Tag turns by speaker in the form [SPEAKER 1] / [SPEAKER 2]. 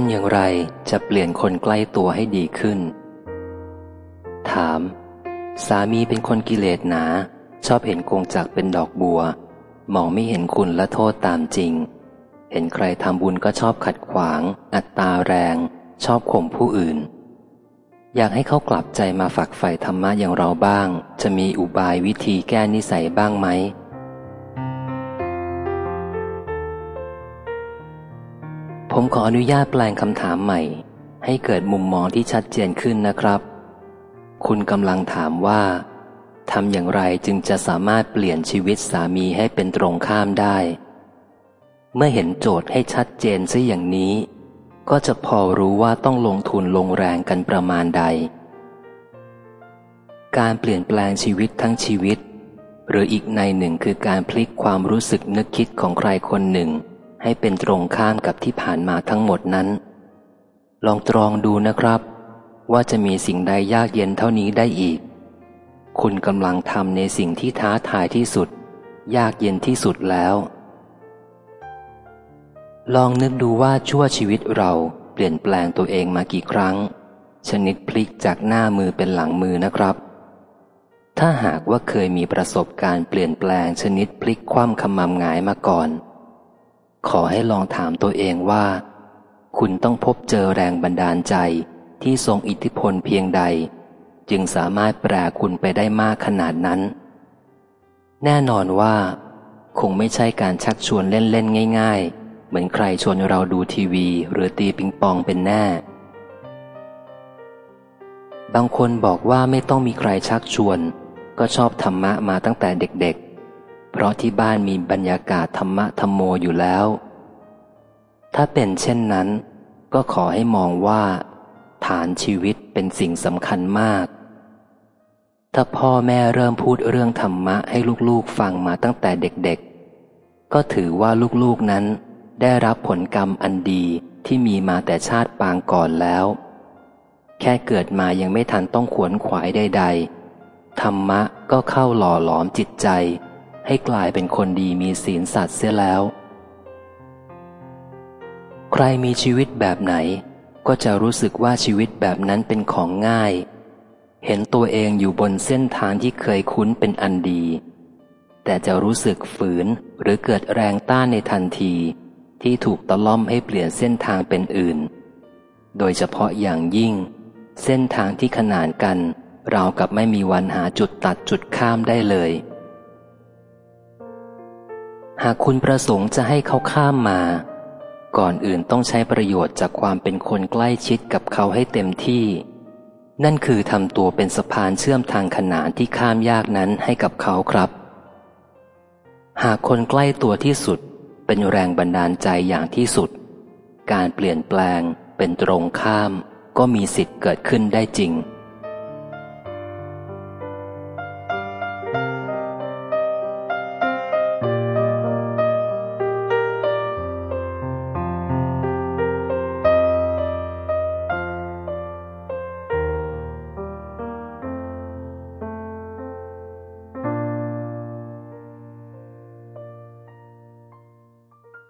[SPEAKER 1] ำอย่างไรจะเปลี่ยนคนใกล้ตัวให้ดีขึ้น ถาม สามีเป็นคนกิเลสหนา ชอบเห็นกงจักเป็นดอกบัว มองไม่เห็นคุณและโทษตามจริง เห็นใครทำบุญก็ชอบขัดขวาง อัตตาแรง ชอบข่มผู้อื่น อยากให้เขากลับใจมาฝักใฝ่ธรรมะอย่างเราบ้าง จะมีอุบายวิธีแก้นิสัยบ้างไหม ผมขออนุญาตแปลงคำถามใหม่ ให้เกิดมุมมองที่ชัดเจนขึ้นนะครับ คุณกำลังถามว่าทำอย่างไรจึงจะสามารถเปลี่ยนชีวิตสามีให้เป็นตรงข้ามได้ เมื่อเห็นโจทย์ให้ชัดเจนซะอย่างนี้ ก็จะพอรู้ว่าต้องลงทุนลงแรงกันประมาณใด การเปลี่ยนแปลงชีวิตทั้งชีวิต หรืออีกในหนึ่งคือการพลิกความรู้สึกนึกคิดของใครคนหนึ่ง ให้เป็นตรงข้ามกับที่ผ่านมาทั้งหมดนั้น ลองตรองดูนะครับ ว่าจะมีสิ่งใดยากเย็นเท่านี้ได้อีก คุณกำลังทำในสิ่งที่ท้าทายที่สุด ยากเย็นที่สุดแล้ว ลองนึกดูว่าชั่วชีวิตเราเปลี่ยนแปลงตัวเองมากี่ครั้ง ชนิดพลิกจากหน้ามือเป็นหลังมือนะครับถ้าหากว่าเคยมีประสบการณ์เปลี่ยนแปลงชนิดพลิกคว่ำขมำหงายมาก่อน ขอให้ลองถามตัวเองว่า คุณต้องพบเจอแรงบันดาลใจที่ทรงอิทธิพลเพียงใด จึงสามารถแปลคุณไปได้มากขนาดนั้น แน่นอนว่า คงไม่ใช่การชักชวนเล่นๆง่าย ๆ เหมือนใครชวนเราดูทีวี หรือตีปิงปองเป็นแน่ บางคนบอกว่าไม่ต้องมีใครชักชวน ก็ชอบธรรมะมาตั้งแต่เด็กๆ ราะที่บ้านมีบรรยากาศธรรมะธรรมโมอยู่แล้ว ถ้าเป็นเช่นนั้น ก็ขอให้มองว่า ฐานชีวิตเป็นสิ่งสำคัญมาก ถ้าพ่อแม่เริ่มพูดเรื่องธรรมะให้ลูกๆฟังมาตั้งแต่เด็กๆ ก็ถือว่าลูกๆนั้น ได้รับผลกรรมอันดีที่มีมาแต่ชาติปางก่อนแล้ว แค่เกิดมายังไม่ทันต้องขวนขวายใด ๆ ธรรมะก็เข้าหล่อหลอมจิตใจ ให้กลายเป็นคนดีมีศีลสัตว์เสียแล้ว ใครมีชีวิตแบบไหน ก็จะรู้สึกว่าชีวิตแบบนั้นเป็นของง่าย เห็นตัวเองอยู่บนเส้นทางที่เคยคุ้นเป็นอันดี แต่จะรู้สึกฝืนหรือเกิดแรงต้านในทันที ที่ถูกตะล่อมให้เปลี่ยนเส้นทางเป็นอื่น โดยเฉพาะอย่างยิ่ง เส้นทางที่ขนานกันเรากับไม่มีวันหาจุดตัดจุดข้ามได้เลย หากคุณประสงค์จะให้เขาข้ามมา ก่อนอื่นต้องใช้ประโยชน์จากความเป็นคนใกล้ชิดกับเขาให้เต็มที่ นั่นคือทำตัวเป็นสะพานเชื่อมทางขนานที่ข้ามยากนั้นให้กับเขาครับ หากคนใกล้ตัวที่สุดเป็นแรงบันดาลใจอย่างที่สุด การเปลี่ยนแปลงเป็นตรงข้ามก็มีสิทธิ์เกิดขึ้นได้จริง